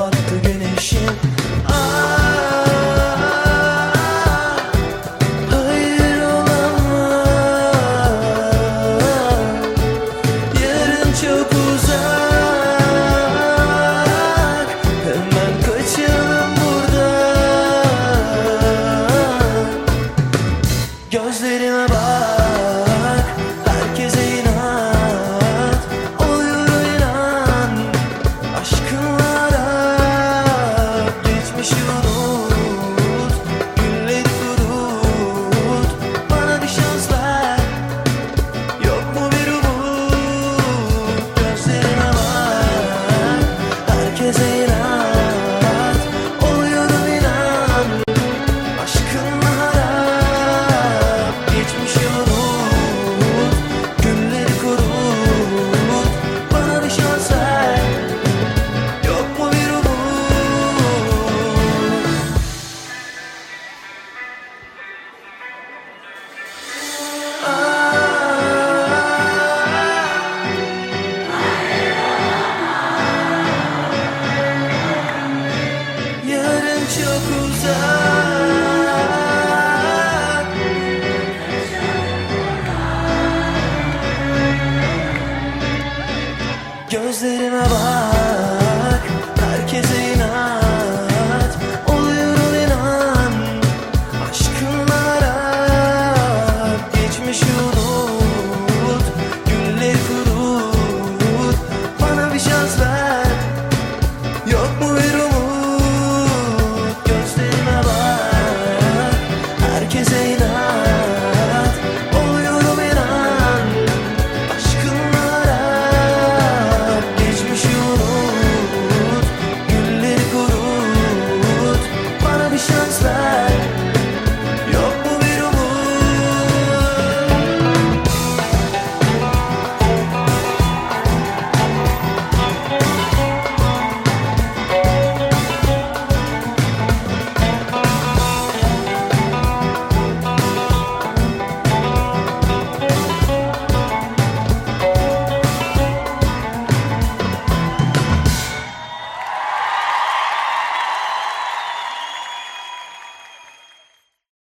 but to you. winter sounds like